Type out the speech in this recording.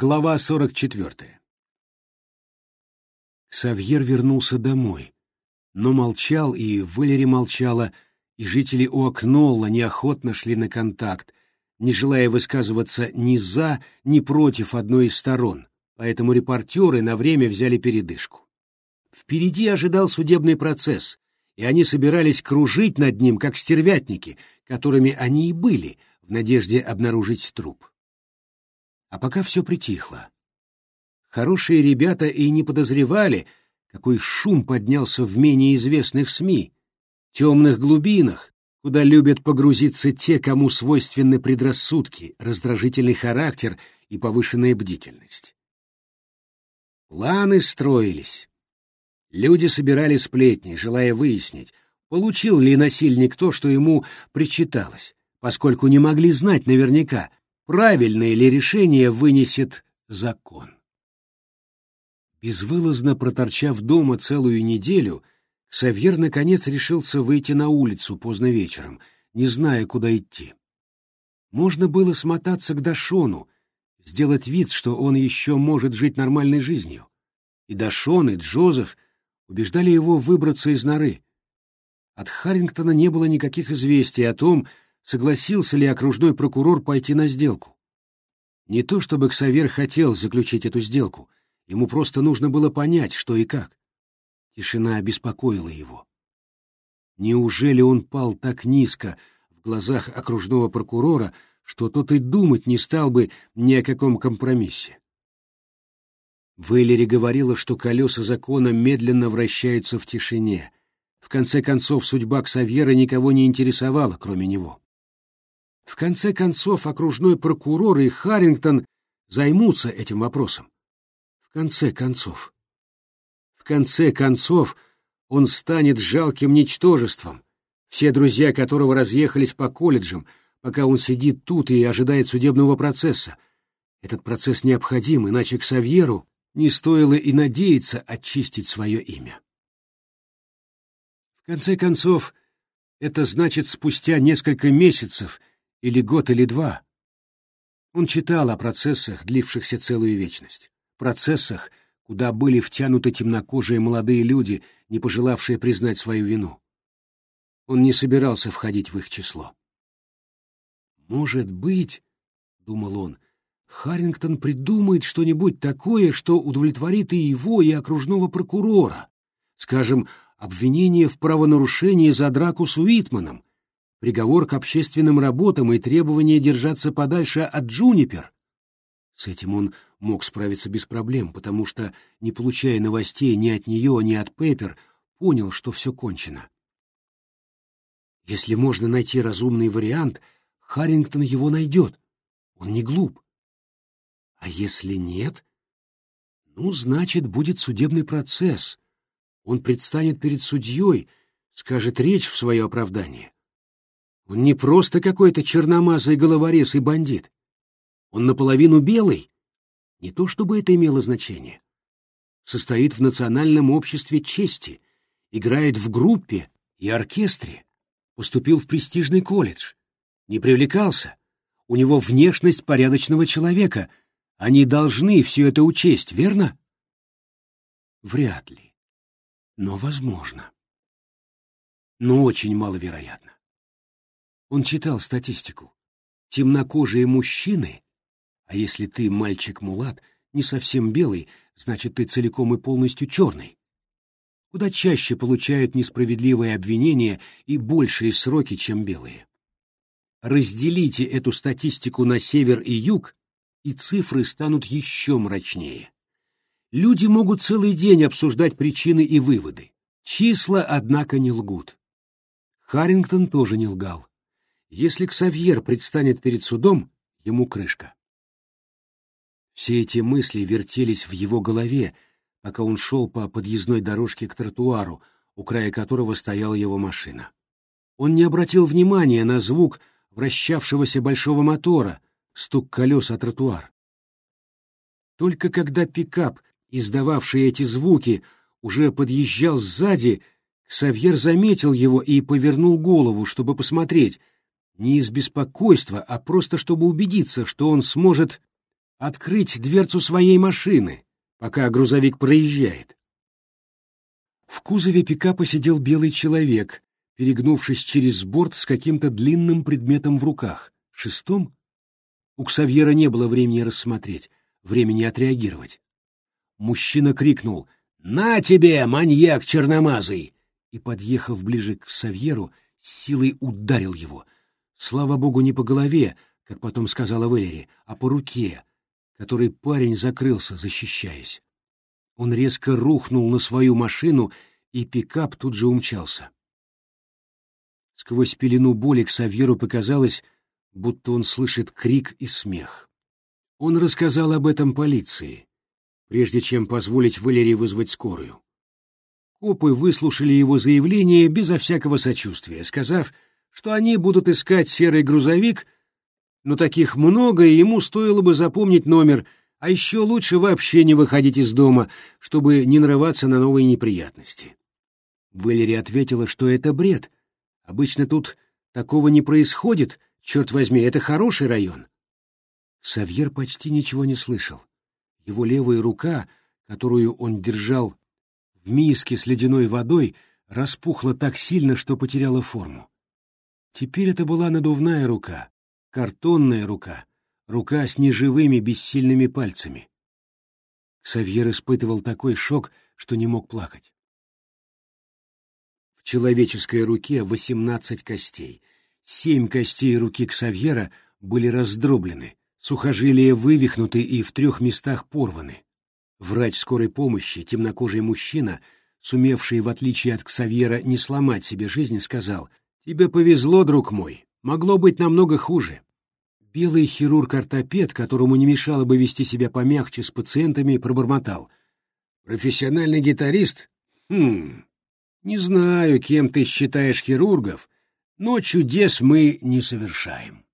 Глава 44. Савьер вернулся домой, но молчал, и Валери молчала, и жители Уокнолла неохотно шли на контакт, не желая высказываться ни за, ни против одной из сторон, поэтому репортеры на время взяли передышку. Впереди ожидал судебный процесс, и они собирались кружить над ним, как стервятники, которыми они и были, в надежде обнаружить труп. А пока все притихло. Хорошие ребята и не подозревали, какой шум поднялся в менее известных СМИ, темных глубинах, куда любят погрузиться те, кому свойственны предрассудки, раздражительный характер и повышенная бдительность. Планы строились. Люди собирали сплетни, желая выяснить, получил ли насильник то, что ему причиталось, поскольку не могли знать наверняка, правильное ли решение вынесет закон. Безвылазно проторчав дома целую неделю, Савьер наконец решился выйти на улицу поздно вечером, не зная, куда идти. Можно было смотаться к Дашону, сделать вид, что он еще может жить нормальной жизнью. И Дашон, и Джозеф убеждали его выбраться из норы. От Харрингтона не было никаких известий о том, согласился ли окружной прокурор пойти на сделку. Не то чтобы Ксавер хотел заключить эту сделку, ему просто нужно было понять, что и как. Тишина беспокоила его. Неужели он пал так низко в глазах окружного прокурора, что тот и думать не стал бы ни о каком компромиссе? Вейлери говорила, что колеса закона медленно вращаются в тишине. В конце концов, судьба Ксавьера никого не интересовала, кроме него. В конце концов, окружной прокурор и Харрингтон займутся этим вопросом. В конце концов. В конце концов, он станет жалким ничтожеством, все друзья которого разъехались по колледжам, пока он сидит тут и ожидает судебного процесса. Этот процесс необходим, иначе к Савьеру не стоило и надеяться очистить свое имя. В конце концов, это значит спустя несколько месяцев или год, или два. Он читал о процессах, длившихся целую вечность, процессах, куда были втянуты темнокожие молодые люди, не пожелавшие признать свою вину. Он не собирался входить в их число. «Может быть, — думал он, — Харрингтон придумает что-нибудь такое, что удовлетворит и его, и окружного прокурора, скажем, обвинение в правонарушении за драку с Уитманом, приговор к общественным работам и требование держаться подальше от Джунипер. С этим он мог справиться без проблем, потому что, не получая новостей ни от нее, ни от Пеппер, понял, что все кончено. Если можно найти разумный вариант, Харрингтон его найдет. Он не глуп. А если нет? Ну, значит, будет судебный процесс. Он предстанет перед судьей, скажет речь в свое оправдание. Он не просто какой-то черномазый головорез и бандит. Он наполовину белый. Не то чтобы это имело значение. Состоит в национальном обществе чести, играет в группе и оркестре, поступил в престижный колледж, не привлекался. У него внешность порядочного человека. Они должны все это учесть, верно? Вряд ли. Но возможно. Но очень маловероятно. Он читал статистику. Темнокожие мужчины, а если ты мальчик-мулат, не совсем белый, значит, ты целиком и полностью черный, куда чаще получают несправедливые обвинения и большие сроки, чем белые. Разделите эту статистику на север и юг, и цифры станут еще мрачнее. Люди могут целый день обсуждать причины и выводы. Числа, однако, не лгут. Харрингтон тоже не лгал. Если Ксавьер предстанет перед судом, ему крышка. Все эти мысли вертелись в его голове, пока он шел по подъездной дорожке к тротуару, у края которого стояла его машина. Он не обратил внимания на звук вращавшегося большого мотора, стук колес о тротуар. Только когда пикап, издававший эти звуки, уже подъезжал сзади, Ксавьер заметил его и повернул голову, чтобы посмотреть, не из беспокойства, а просто чтобы убедиться, что он сможет открыть дверцу своей машины, пока грузовик проезжает. В кузове пикапа сидел белый человек, перегнувшись через борт с каким-то длинным предметом в руках. Шестом? У Ксавьера не было времени рассмотреть, времени отреагировать. Мужчина крикнул «На тебе, маньяк черномазый!» и, подъехав ближе к Савьеру, силой ударил его. Слава богу, не по голове, как потом сказала Валери, а по руке, которой парень закрылся, защищаясь. Он резко рухнул на свою машину, и пикап тут же умчался. Сквозь пелену боли к Савьеру показалось, будто он слышит крик и смех. Он рассказал об этом полиции, прежде чем позволить Валерии вызвать скорую. Копы выслушали его заявление безо всякого сочувствия, сказав, что они будут искать серый грузовик, но таких много, и ему стоило бы запомнить номер, а еще лучше вообще не выходить из дома, чтобы не нарываться на новые неприятности. Валери ответила, что это бред. Обычно тут такого не происходит, черт возьми, это хороший район. Савьер почти ничего не слышал. Его левая рука, которую он держал в миске с ледяной водой, распухла так сильно, что потеряла форму. Теперь это была надувная рука, картонная рука, рука с неживыми бессильными пальцами. Савьер испытывал такой шок, что не мог плакать. В человеческой руке восемнадцать костей. Семь костей руки Ксавьера были раздроблены, сухожилия вывихнуты и в трех местах порваны. Врач скорой помощи, темнокожий мужчина, сумевший, в отличие от Ксавьера, не сломать себе жизнь, сказал, «Тебе повезло, друг мой, могло быть намного хуже». Белый хирург-ортопед, которому не мешало бы вести себя помягче с пациентами, пробормотал. «Профессиональный гитарист? Хм, не знаю, кем ты считаешь хирургов, но чудес мы не совершаем».